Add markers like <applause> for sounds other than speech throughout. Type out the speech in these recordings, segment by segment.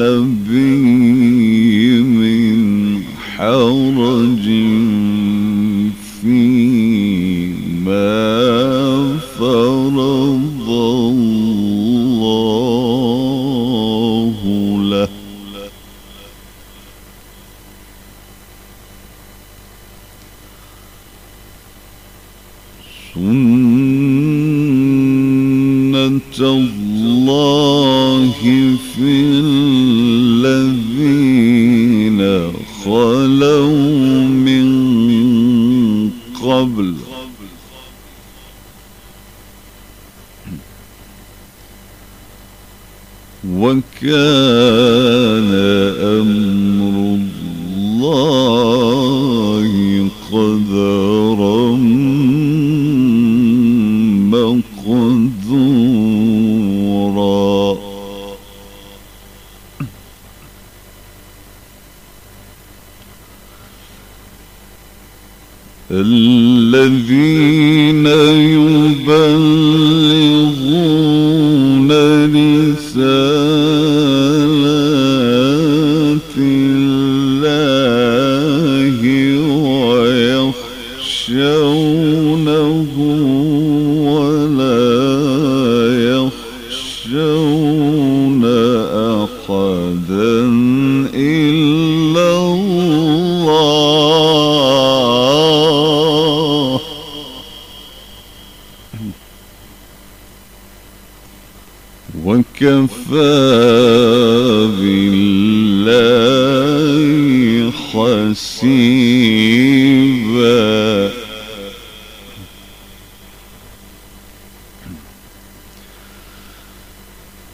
النبي من حرج فيما فرض الله له. سنة وكان أمر الله قدرا مقدورا. الذين ولا يخشون أحدا إلا الله. وكفى بالله حسيبا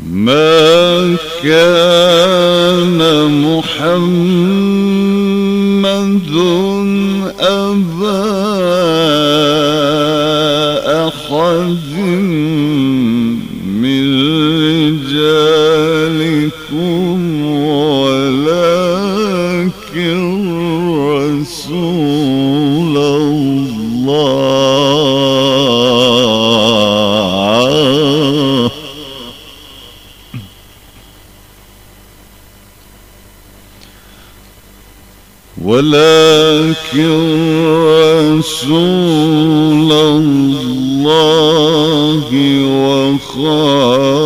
ما كان محمد أبا أحد من رجالكم ولكن رسول ولكن رسول الله وخاتم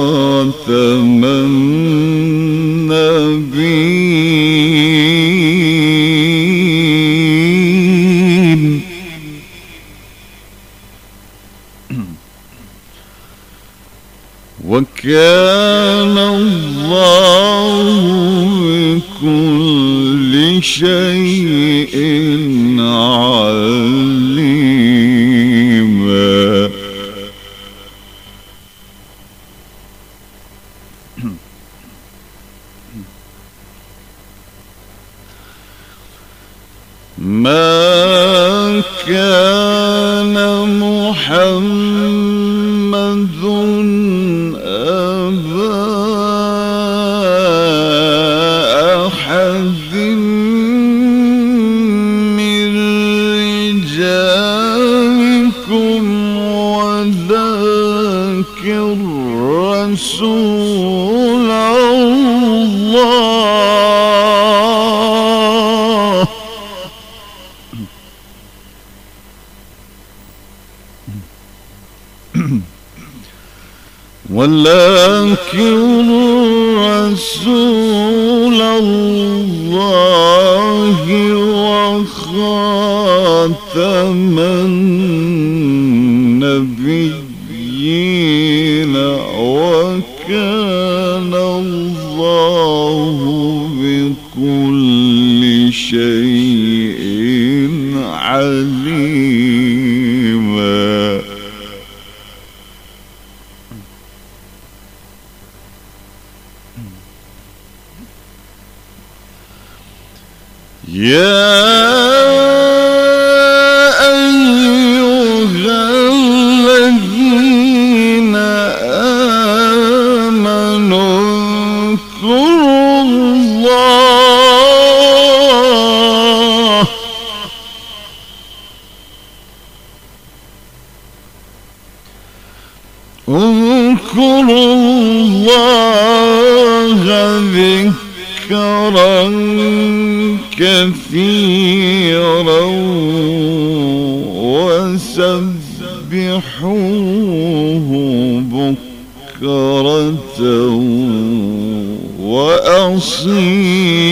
النبيين. وكان الله بكل شيء ما كان محمد أبا أحد من رجالكم ولكن رسول الله. ولكن رسول الله وخاتم النبيين وكان الله بكل شيء عليما يا ذكرا كثيرا وسبحوه بكرة وأصيلا.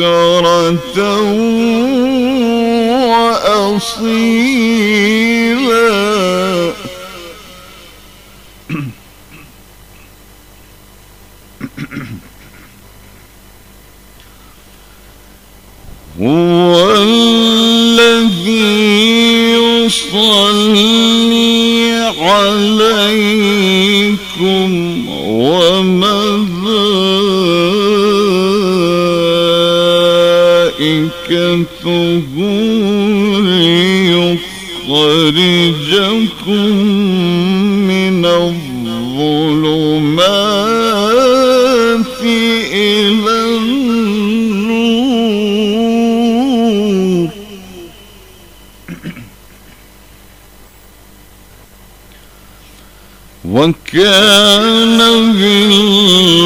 بكرة وأصيلا. <clears throat> هو وملائكته ليخرجكم من الظلمات إلى النور. وكان بالمؤمنين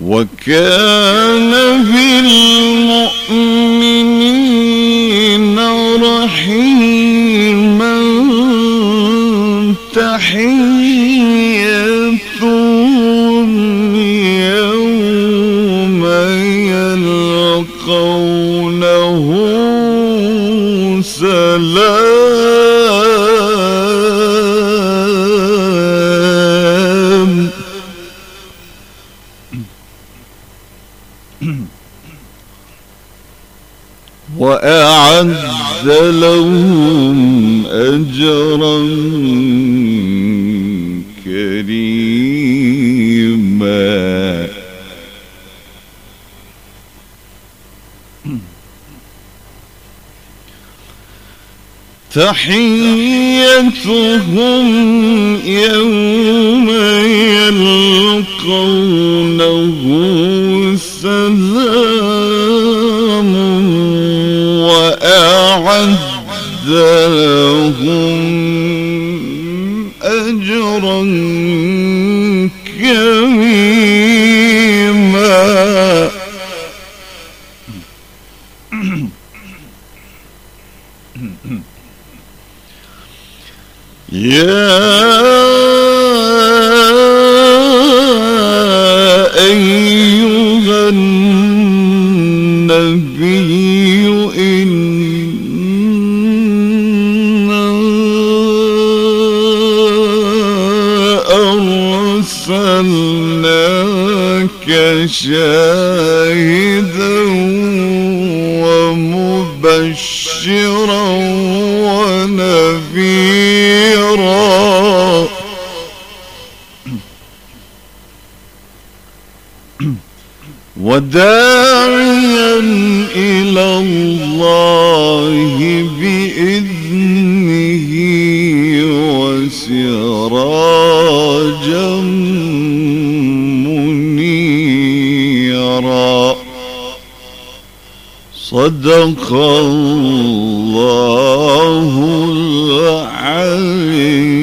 وكان بالمؤمنين وأعد لهم أجرا كريما. تحيتهم يوم يلقونه وأعد لهم أجرا كريما. <clears throat> يا شاهدا ومبشرا ونذيرا. <clears throat> وداعيا صدق الله العلي